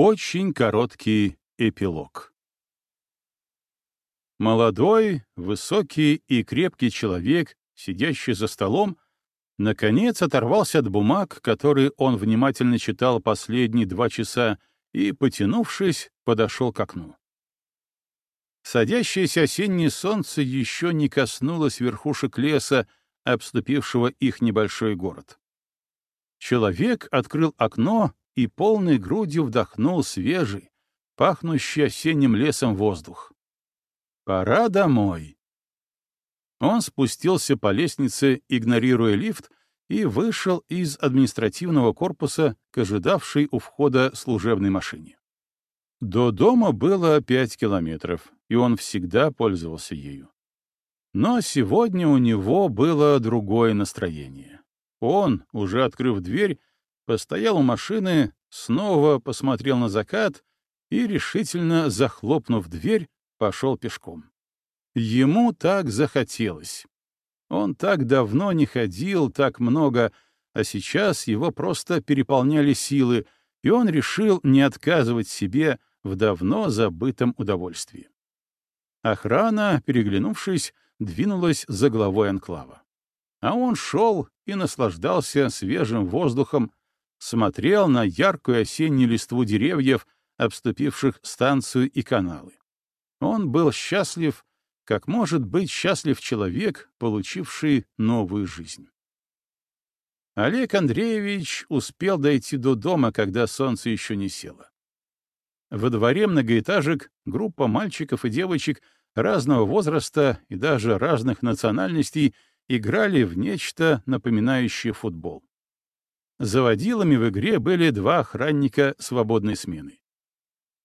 Очень короткий эпилог. Молодой, высокий и крепкий человек, сидящий за столом, наконец оторвался от бумаг, которые он внимательно читал последние два часа, и, потянувшись, подошел к окну. Садящееся осеннее солнце еще не коснулось верхушек леса, обступившего их небольшой город. Человек открыл окно и полной грудью вдохнул свежий, пахнущий осенним лесом воздух. Пора домой. Он спустился по лестнице, игнорируя лифт, и вышел из административного корпуса к ожидавшей у входа служебной машине. До дома было пять километров, и он всегда пользовался ею. Но сегодня у него было другое настроение. Он, уже открыв дверь, постоял у машины, снова посмотрел на закат и, решительно захлопнув дверь, пошел пешком. Ему так захотелось. Он так давно не ходил так много, а сейчас его просто переполняли силы, и он решил не отказывать себе в давно забытом удовольствии. Охрана, переглянувшись, двинулась за главой анклава. А он шел и наслаждался свежим воздухом, смотрел на яркую осеннюю листву деревьев, обступивших станцию и каналы. Он был счастлив, как может быть счастлив человек, получивший новую жизнь. Олег Андреевич успел дойти до дома, когда солнце еще не село. Во дворе многоэтажек группа мальчиков и девочек разного возраста и даже разных национальностей играли в нечто напоминающее футбол. Заводилами в игре были два охранника свободной смены.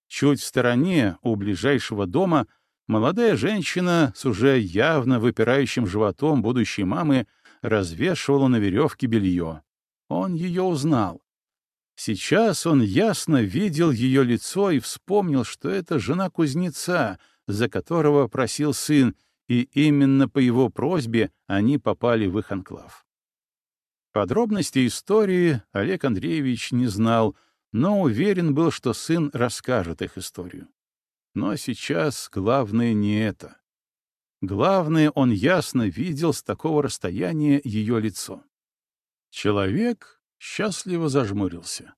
Чуть в стороне, у ближайшего дома, молодая женщина с уже явно выпирающим животом будущей мамы развешивала на веревке белье. Он ее узнал. Сейчас он ясно видел ее лицо и вспомнил, что это жена кузнеца, за которого просил сын, и именно по его просьбе они попали в их анклав. Подробности истории Олег Андреевич не знал, но уверен был, что сын расскажет их историю. Но сейчас главное не это. Главное, он ясно видел с такого расстояния ее лицо. Человек счастливо зажмурился.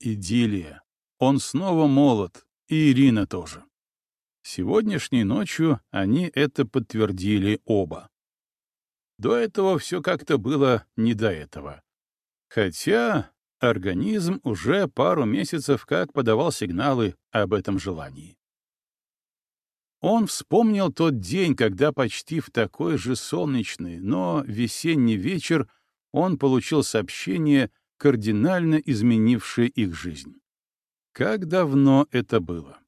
Идиллия. Он снова молод, и Ирина тоже. Сегодняшней ночью они это подтвердили оба. До этого все как-то было не до этого. Хотя организм уже пару месяцев как подавал сигналы об этом желании. Он вспомнил тот день, когда почти в такой же солнечный, но весенний вечер он получил сообщение, кардинально изменившее их жизнь. Как давно это было?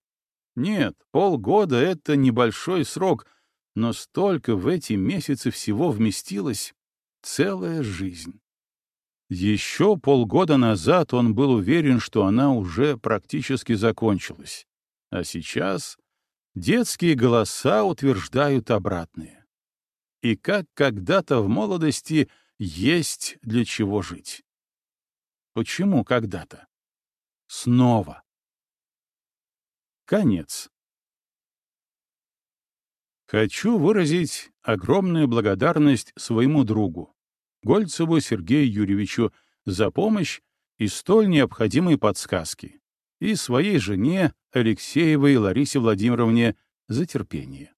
Нет, полгода — это небольшой срок, но столько в эти месяцы всего вместилось — целая жизнь. Еще полгода назад он был уверен, что она уже практически закончилась. А сейчас детские голоса утверждают обратное. И как когда-то в молодости есть для чего жить. Почему когда-то? Снова. Конец. Хочу выразить огромную благодарность своему другу, Гольцеву Сергею Юрьевичу, за помощь и столь необходимые подсказки, и своей жене Алексеевой Ларисе Владимировне за терпение.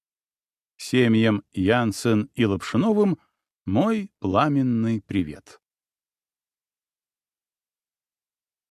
Семьям Янсен и Лапшиновым мой пламенный привет.